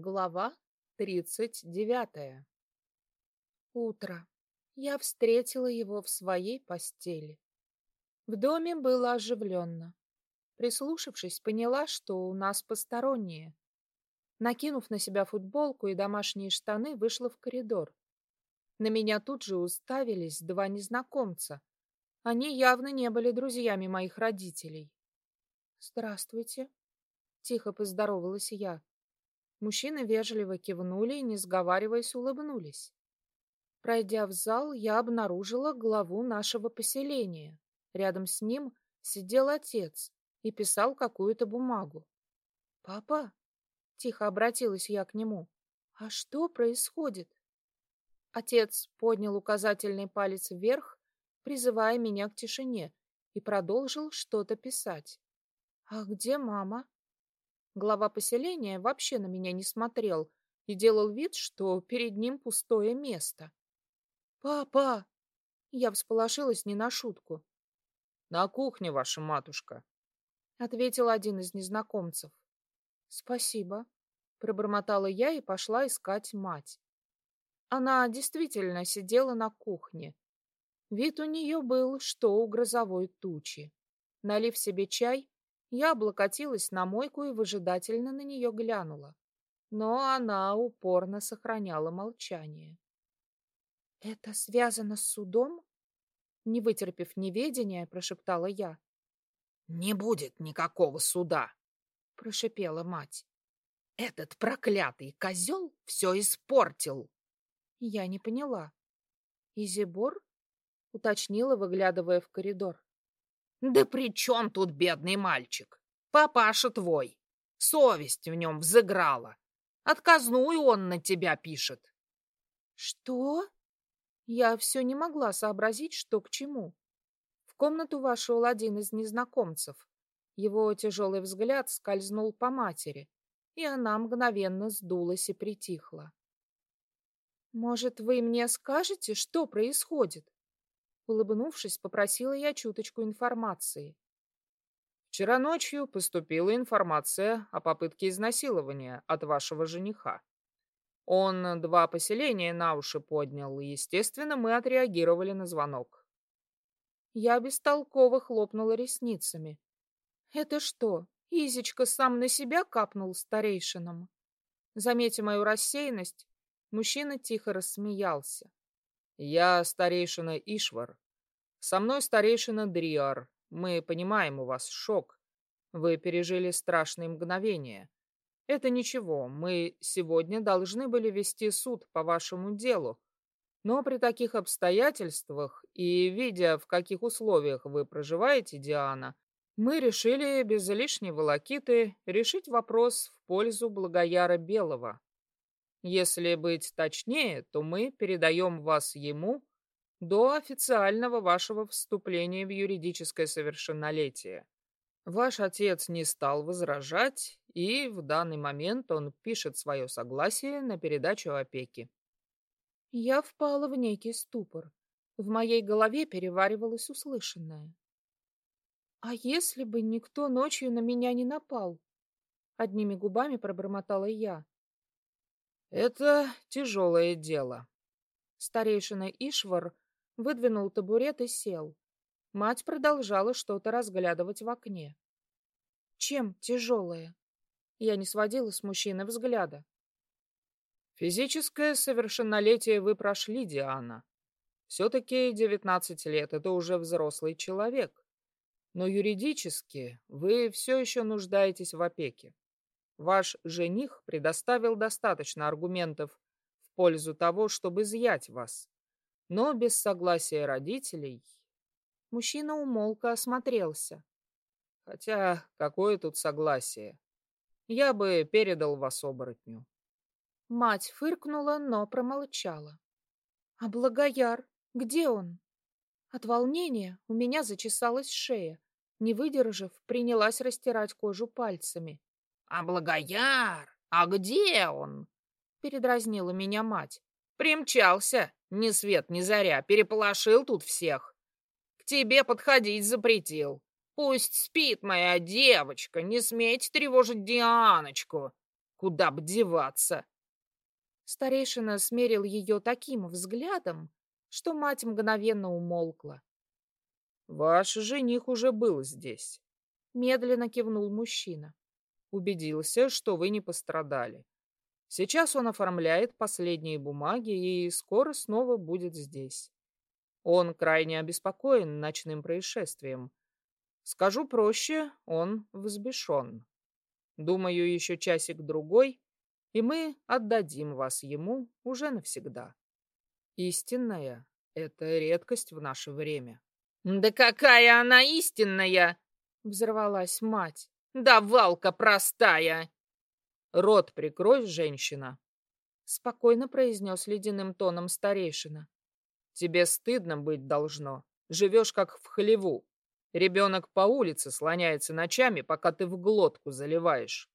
Глава тридцать девятая. Утро. Я встретила его в своей постели. В доме было оживленно. Прислушавшись, поняла, что у нас посторонние. Накинув на себя футболку и домашние штаны, вышла в коридор. На меня тут же уставились два незнакомца. Они явно не были друзьями моих родителей. «Здравствуйте», — тихо поздоровалась я. Мужчины вежливо кивнули и, не сговариваясь, улыбнулись. Пройдя в зал, я обнаружила главу нашего поселения. Рядом с ним сидел отец и писал какую-то бумагу. «Папа?» — тихо обратилась я к нему. «А что происходит?» Отец поднял указательный палец вверх призывая меня к тишине, и продолжил что-то писать. «А где мама?» Глава поселения вообще на меня не смотрел и делал вид, что перед ним пустое место. «Папа!» Я всполошилась не на шутку. «На кухне ваша матушка», — ответил один из незнакомцев. «Спасибо», — пробормотала я и пошла искать мать. Она действительно сидела на кухне, Вид у нее был, что у грозовой тучи. Налив себе чай, я облокотилась на мойку и выжидательно на нее глянула. Но она упорно сохраняла молчание. «Это связано с судом?» Не вытерпев неведения, прошептала я. «Не будет никакого суда!» — прошипела мать. «Этот проклятый козел все испортил!» Я не поняла. «Изибор?» — уточнила, выглядывая в коридор. «Да при чем тут бедный мальчик? Папаша твой. Совесть в нем взыграла. Отказную он на тебя пишет». «Что?» Я все не могла сообразить, что к чему. В комнату вошел один из незнакомцев. Его тяжелый взгляд скользнул по матери, и она мгновенно сдулась и притихла. «Может, вы мне скажете, что происходит?» Улыбнувшись, попросила я чуточку информации. Вчера ночью поступила информация о попытке изнасилования от вашего жениха. Он два поселения на уши поднял, и, естественно, мы отреагировали на звонок. Я бестолково хлопнула ресницами. Это что, Изечка сам на себя капнул старейшинам? Заметив мою рассеянность, мужчина тихо рассмеялся. Я старейшина Ишвар. Со мной старейшина Дриар. Мы понимаем, у вас шок. Вы пережили страшные мгновения. Это ничего, мы сегодня должны были вести суд по вашему делу. Но при таких обстоятельствах и видя, в каких условиях вы проживаете, Диана, мы решили без лишней волокиты решить вопрос в пользу Благояра Белого. Если быть точнее, то мы передаем вас ему до официального вашего вступления в юридическое совершеннолетие. Ваш отец не стал возражать, и в данный момент он пишет свое согласие на передачу опеки. Я впала в некий ступор. В моей голове переваривалось услышанное. А если бы никто ночью на меня не напал? Одними губами пробормотала я. Это тяжелое дело. Старейшина Ишвар выдвинул табурет и сел. Мать продолжала что-то разглядывать в окне. Чем тяжелое? Я не сводила с мужчины взгляда. Физическое совершеннолетие вы прошли, Диана. Все-таки девятнадцать лет — это уже взрослый человек. Но юридически вы все еще нуждаетесь в опеке. Ваш жених предоставил достаточно аргументов в пользу того, чтобы изъять вас. Но без согласия родителей... Мужчина умолк и осмотрелся. Хотя, какое тут согласие? Я бы передал вас оборотню. Мать фыркнула, но промолчала. А Благояр, где он? От волнения у меня зачесалась шея. Не выдержав, принялась растирать кожу пальцами. «А Благояр? А где он?» — передразнила меня мать. «Примчался, ни свет ни заря, переполошил тут всех. К тебе подходить запретил. Пусть спит моя девочка, не смейте тревожить Дианочку. Куда б деваться? Старейшина смерил ее таким взглядом, что мать мгновенно умолкла. Ваш жених уже был здесь. Медленно кивнул мужчина. Убедился, что вы не пострадали. Сейчас он оформляет последние бумаги и скоро снова будет здесь. Он крайне обеспокоен ночным происшествием. Скажу проще, он взбешен. Думаю, еще часик-другой, и мы отдадим вас ему уже навсегда. Истинная — это редкость в наше время. «Да какая она истинная!» — взорвалась мать. «Да валка простая!» «Рот прикрой, женщина!» — спокойно произнес ледяным тоном старейшина. «Тебе стыдно быть должно. Живешь как в хлеву. Ребенок по улице слоняется ночами, пока ты в глотку заливаешь».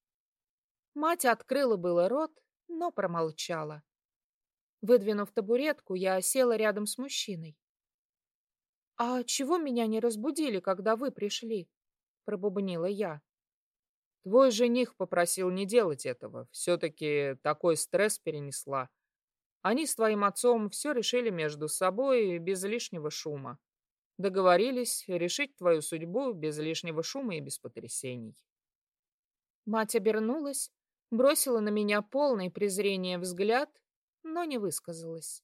Мать открыла было рот, но промолчала. Выдвинув табуретку, я села рядом с мужчиной. «А чего меня не разбудили, когда вы пришли?» — пробубнила я. Твой жених попросил не делать этого. Все-таки такой стресс перенесла. Они с твоим отцом все решили между собой без лишнего шума. Договорились решить твою судьбу без лишнего шума и без потрясений. Мать обернулась, бросила на меня полный презрения взгляд, но не высказалась.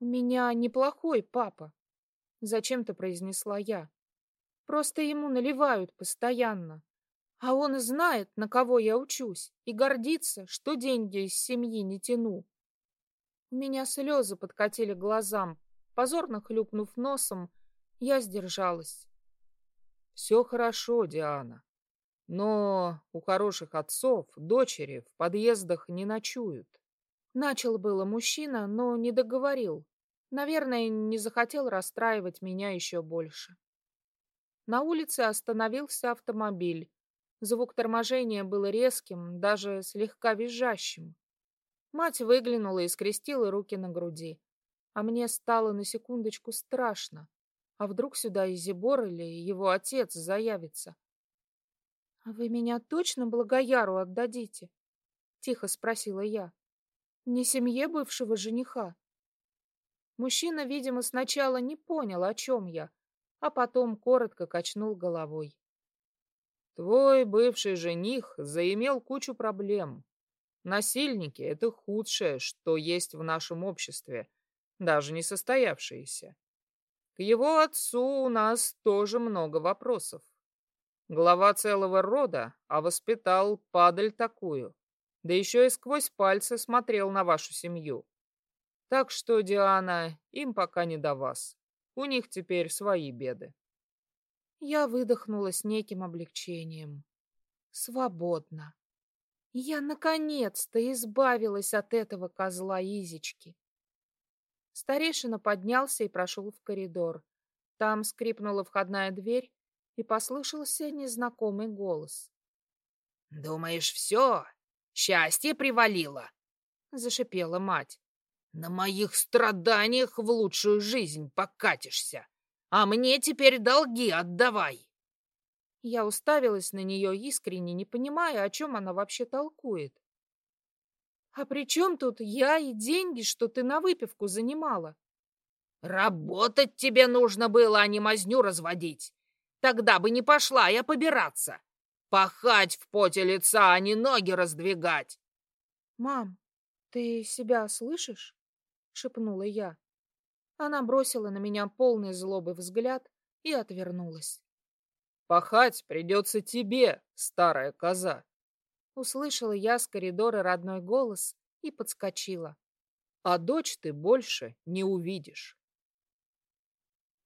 «У меня неплохой папа», — зачем-то произнесла я. «Просто ему наливают постоянно. А он знает, на кого я учусь, и гордится, что деньги из семьи не тяну. У меня слезы подкатили глазам. Позорно хлюпнув носом, я сдержалась. Все хорошо, Диана. Но у хороших отцов дочери в подъездах не ночуют. Начал было мужчина, но не договорил. Наверное, не захотел расстраивать меня еще больше. На улице остановился автомобиль. Звук торможения был резким, даже слегка визжащим. Мать выглянула и скрестила руки на груди. А мне стало на секундочку страшно. А вдруг сюда Изибор или его отец заявится? — А вы меня точно благояру отдадите? — тихо спросила я. — Не семье бывшего жениха? Мужчина, видимо, сначала не понял, о чем я, а потом коротко качнул головой. Твой бывший жених заимел кучу проблем. Насильники — это худшее, что есть в нашем обществе, даже не состоявшиеся. К его отцу у нас тоже много вопросов. Глава целого рода, а воспитал падаль такую, да еще и сквозь пальцы смотрел на вашу семью. Так что, Диана, им пока не до вас. У них теперь свои беды. Я выдохнула с неким облегчением. Свободно. Я наконец-то избавилась от этого козла Изички. Старейшина поднялся и прошел в коридор. Там скрипнула входная дверь, и послышался незнакомый голос. — Думаешь, все? Счастье привалило? — зашипела мать. — На моих страданиях в лучшую жизнь покатишься. А мне теперь долги отдавай. Я уставилась на нее искренне, не понимая, о чем она вообще толкует. «А при чем тут я и деньги, что ты на выпивку занимала?» «Работать тебе нужно было, а не мазню разводить. Тогда бы не пошла я побираться. Пахать в поте лица, а не ноги раздвигать». «Мам, ты себя слышишь?» — шепнула я. Она бросила на меня полный злобы взгляд и отвернулась. «Пахать придется тебе, старая коза!» Услышала я с коридора родной голос и подскочила. «А дочь ты больше не увидишь».